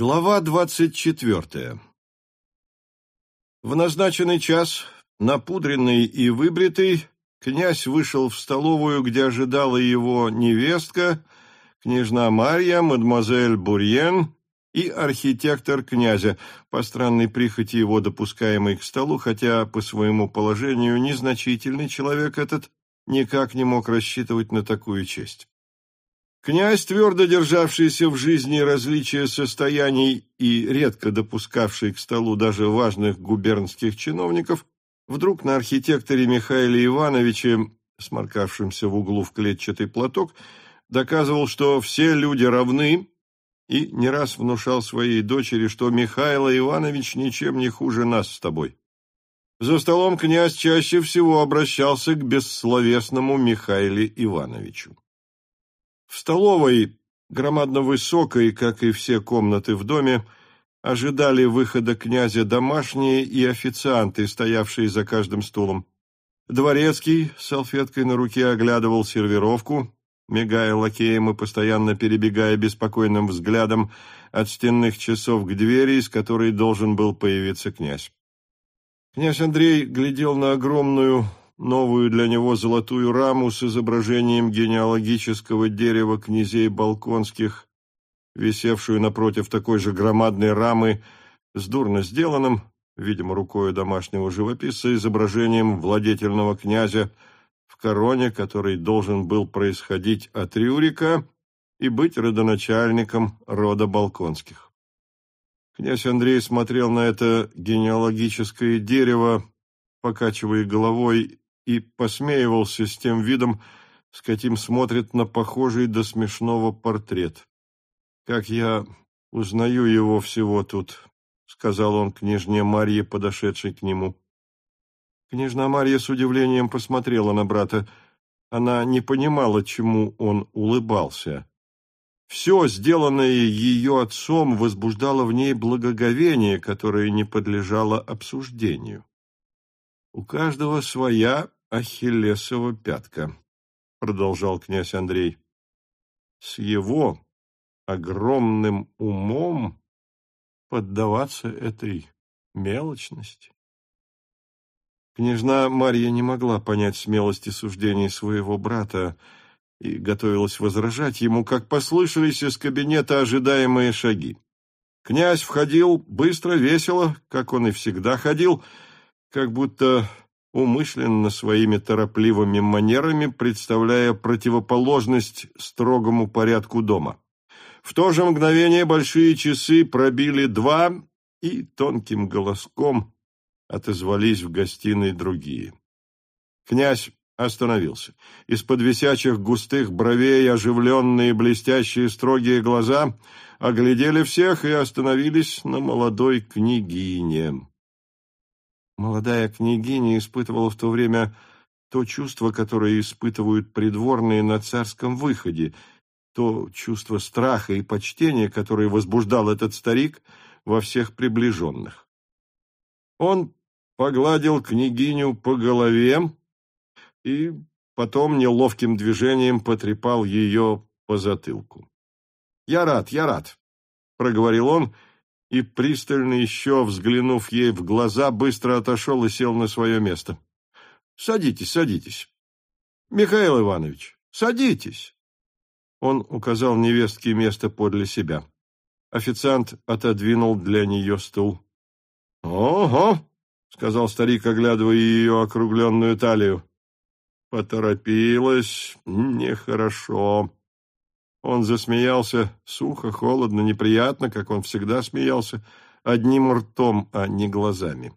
Глава двадцать четвертая В назначенный час, напудренный и выбритый, князь вышел в столовую, где ожидала его невестка, княжна Марья, мадемуазель Бурьен и архитектор князя, по странной прихоти его допускаемый к столу, хотя по своему положению незначительный человек этот никак не мог рассчитывать на такую честь. Князь, твердо державшийся в жизни различия состояний и редко допускавший к столу даже важных губернских чиновников, вдруг на архитекторе Михаиле Ивановиче, сморкавшемся в углу в клетчатый платок, доказывал, что все люди равны, и не раз внушал своей дочери, что Михаил Иванович ничем не хуже нас с тобой. За столом князь чаще всего обращался к бессловесному Михаиле Ивановичу. В столовой, громадно высокой, как и все комнаты в доме, ожидали выхода князя домашние и официанты, стоявшие за каждым стулом. Дворецкий салфеткой на руке оглядывал сервировку, мигая лакеем и постоянно перебегая беспокойным взглядом от стенных часов к двери, из которой должен был появиться князь. Князь Андрей глядел на огромную новую для него золотую раму с изображением генеалогического дерева князей Балконских, висевшую напротив такой же громадной рамы с дурно сделанным, видимо, рукою домашнего живописца, изображением владетельного князя в короне, который должен был происходить от Рюрика и быть родоначальником рода Балконских. Князь Андрей смотрел на это генеалогическое дерево, покачивая головой и посмеивался с тем видом, с каким смотрит на похожий до смешного портрет. «Как я узнаю его всего тут», — сказал он княжне Марье, подошедшей к нему. Княжна Марья с удивлением посмотрела на брата. Она не понимала, чему он улыбался. Все, сделанное ее отцом, возбуждало в ней благоговение, которое не подлежало обсуждению. У каждого своя Ахиллесова пятка, продолжал князь Андрей. С его огромным умом поддаваться этой мелочности. Княжна Марья не могла понять смелости суждений своего брата и готовилась возражать ему, как послышались из кабинета ожидаемые шаги. Князь входил быстро, весело, как он и всегда ходил, как будто умышленно своими торопливыми манерами представляя противоположность строгому порядку дома. В то же мгновение большие часы пробили два и тонким голоском отозвались в гостиной другие. Князь остановился. Из-под висячих густых бровей оживленные блестящие строгие глаза оглядели всех и остановились на молодой княгине. Молодая княгиня испытывала в то время то чувство, которое испытывают придворные на царском выходе, то чувство страха и почтения, которое возбуждал этот старик во всех приближенных. Он погладил княгиню по голове и потом неловким движением потрепал ее по затылку. «Я рад, я рад», — проговорил он, — и, пристально еще взглянув ей в глаза, быстро отошел и сел на свое место. — Садитесь, садитесь. — Михаил Иванович, садитесь. Он указал невестке место подле себя. Официант отодвинул для нее стул. — Ого! — сказал старик, оглядывая ее округленную талию. — Поторопилась. Нехорошо. Он засмеялся сухо, холодно, неприятно, как он всегда смеялся, одним ртом, а не глазами.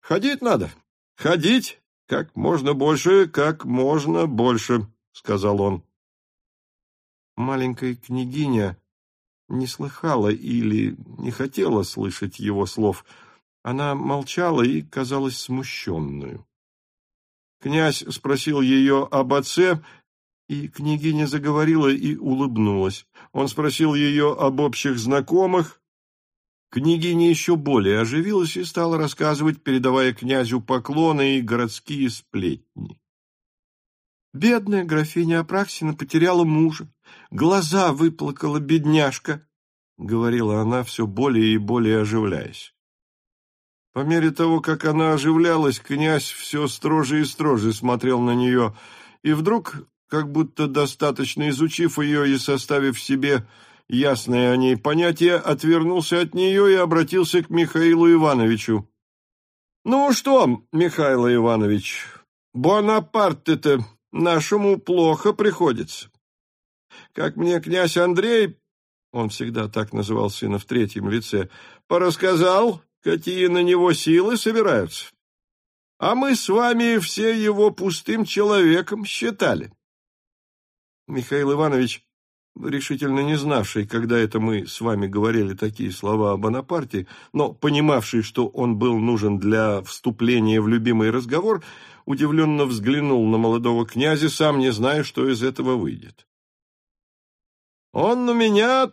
«Ходить надо, ходить как можно больше, как можно больше», — сказал он. Маленькая княгиня не слыхала или не хотела слышать его слов. Она молчала и казалась смущенную. Князь спросил ее об отце, и княгиня заговорила и улыбнулась. Он спросил ее об общих знакомых. Княгиня еще более оживилась и стала рассказывать, передавая князю поклоны и городские сплетни. Бедная графиня Апраксина потеряла мужа, глаза выплакала бедняжка. — говорила она, все более и более оживляясь. По мере того, как она оживлялась, князь все строже и строже смотрел на нее, и вдруг, как будто достаточно изучив ее и составив себе ясное о ней понятие, отвернулся от нее и обратился к Михаилу Ивановичу. «Ну что, Михаил Иванович, Бонапарте-то нашему плохо приходится. Как мне князь Андрей, он всегда так называл сына в третьем лице, порассказал, какие на него силы собираются. А мы с вами все его пустым человеком считали. Михаил Иванович, решительно не знавший, когда это мы с вами говорили такие слова о Бонапарте, но понимавший, что он был нужен для вступления в любимый разговор, удивленно взглянул на молодого князя, сам не зная, что из этого выйдет. «Он у меня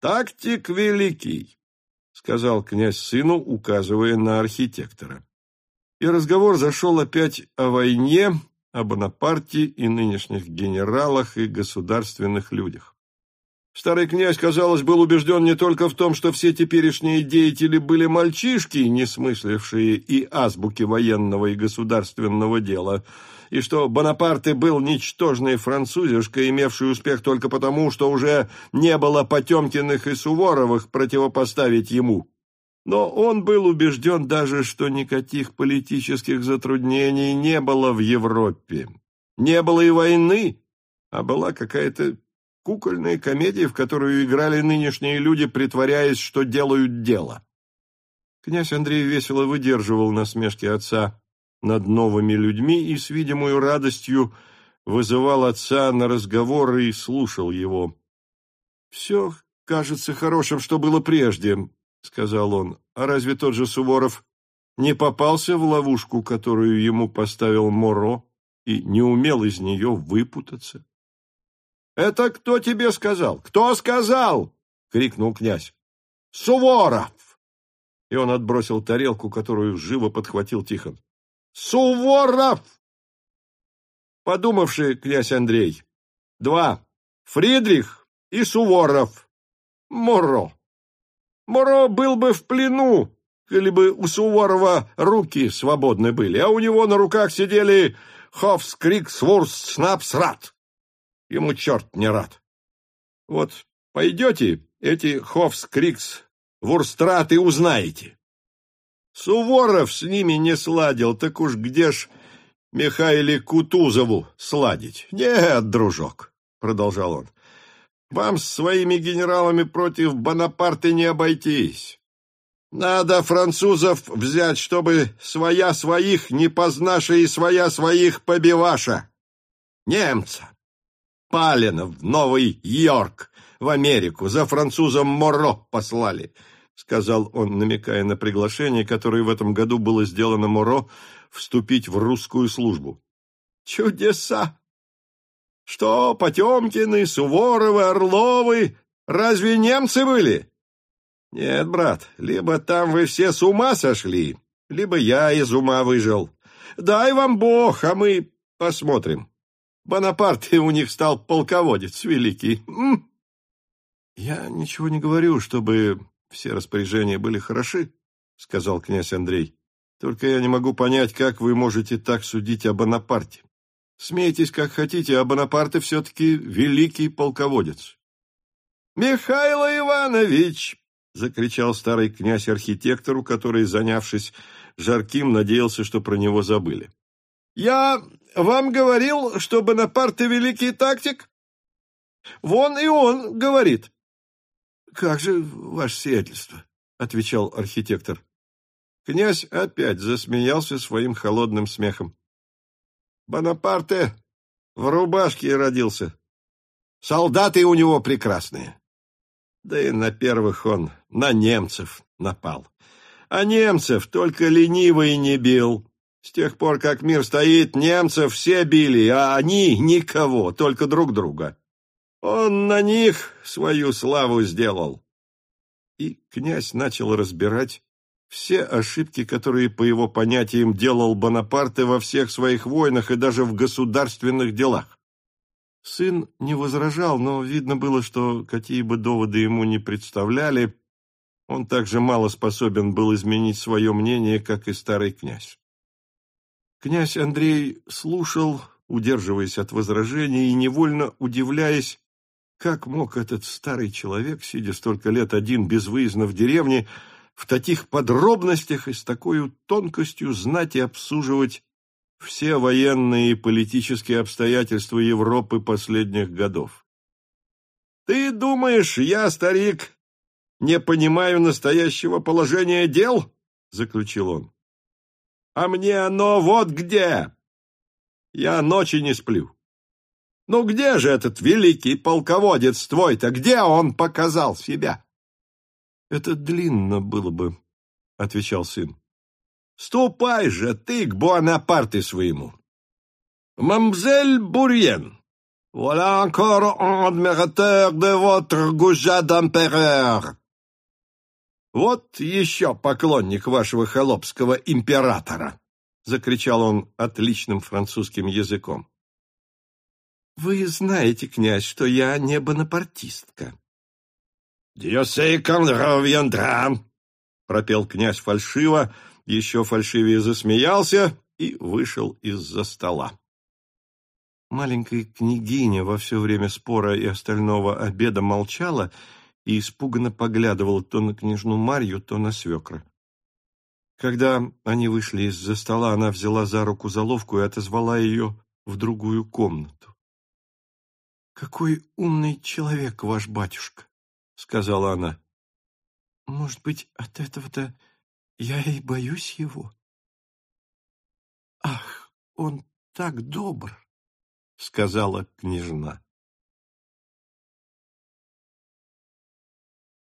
тактик великий», — сказал князь сыну, указывая на архитектора. И разговор зашел опять о войне, о Бонапарте и нынешних генералах и государственных людях. Старый князь, казалось, был убежден не только в том, что все теперешние деятели были мальчишки, не смыслившие и азбуки военного и государственного дела, и что Бонапарте был ничтожный французишка, имевший успех только потому, что уже не было Потемкиных и Суворовых противопоставить ему. Но он был убежден даже, что никаких политических затруднений не было в Европе. Не было и войны, а была какая-то кукольная комедия, в которую играли нынешние люди, притворяясь, что делают дело. Князь Андрей весело выдерживал насмешки отца над новыми людьми и с видимой радостью вызывал отца на разговор и слушал его. «Все кажется хорошим, что было прежде», — сказал он. «А разве тот же Суворов не попался в ловушку, которую ему поставил Моро, и не умел из нее выпутаться?» «Это кто тебе сказал? Кто сказал?» — крикнул князь. «Суворов!» И он отбросил тарелку, которую живо подхватил Тихон. «Суворов!» Подумавший князь Андрей. «Два. Фридрих и Суворов. Моро. Моро был бы в плену, или бы у Суворова руки свободны были, а у него на руках сидели Хофскрик, Свурст, Снапсрат. Ему черт не рад. Вот пойдете эти Хофскрикс, Вурстрат и узнаете. Суворов с ними не сладил, так уж где ж Михаиле Кутузову сладить? Нет, дружок, — продолжал он, вам с своими генералами против Бонапарта не обойтись. Надо французов взять, чтобы своя своих не познаша и своя своих побиваша. Немца. Палина в Новый Йорк, в Америку, за французом Моро послали, — сказал он, намекая на приглашение, которое в этом году было сделано Моро вступить в русскую службу. Чудеса! Что, Потемкины, Суворовы, Орловы, разве немцы были? Нет, брат, либо там вы все с ума сошли, либо я из ума выжил. Дай вам Бог, а мы посмотрим. Бонапарт у них стал полководец великий. М? Я ничего не говорю, чтобы все распоряжения были хороши, сказал князь Андрей. Только я не могу понять, как вы можете так судить о Бонапарте. Смейтесь, как хотите, а Бонапарте все-таки великий полководец. «Михаил Иванович!» — закричал старый князь архитектору, который, занявшись жарким, надеялся, что про него забыли. «Я вам говорил, что Бонапарте великий тактик? Вон и он говорит». «Как же, ваше сиятельство?» — отвечал архитектор. Князь опять засмеялся своим холодным смехом. Бонапарте в рубашке родился. Солдаты у него прекрасные. Да и на первых он на немцев напал. А немцев только ленивый не бил. С тех пор, как мир стоит, немцев все били, а они никого, только друг друга. Он на них свою славу сделал. И князь начал разбирать все ошибки, которые, по его понятиям, делал Бонапарте во всех своих войнах и даже в государственных делах. Сын не возражал, но видно было, что какие бы доводы ему не представляли, он также мало способен был изменить свое мнение, как и старый князь. Князь Андрей слушал, удерживаясь от возражений и невольно удивляясь, как мог этот старый человек, сидя столько лет один безвыездно в деревне, в таких подробностях и с такой тонкостью знать и обсуживать все военные и политические обстоятельства Европы последних годов. «Ты думаешь, я, старик, не понимаю настоящего положения дел?» — заключил он. «А мне оно вот где! Я ночи не сплю. Ну где же этот великий полководец твой-то? Где он показал себя?» «Это длинно было бы», — отвечал сын. Ступай же ты к Буанапарте своему. Мамзель Бурьен, voilà encore un admirateur de votre goujat d'empereur. Вот еще поклонник вашего холопского императора, закричал он отличным французским языком. Вы знаете, князь, что я не бонапартистка. Dieu sait quand reviendra, пропел князь фальшиво, еще фальшивее засмеялся и вышел из-за стола. Маленькая княгиня во все время спора и остального обеда молчала и испуганно поглядывала то на княжну Марью, то на свекра. Когда они вышли из-за стола, она взяла за руку заловку и отозвала ее в другую комнату. «Какой умный человек ваш батюшка!» — сказала она. «Может быть, от этого-то я и боюсь его. Ах, он так добр, сказала княжна.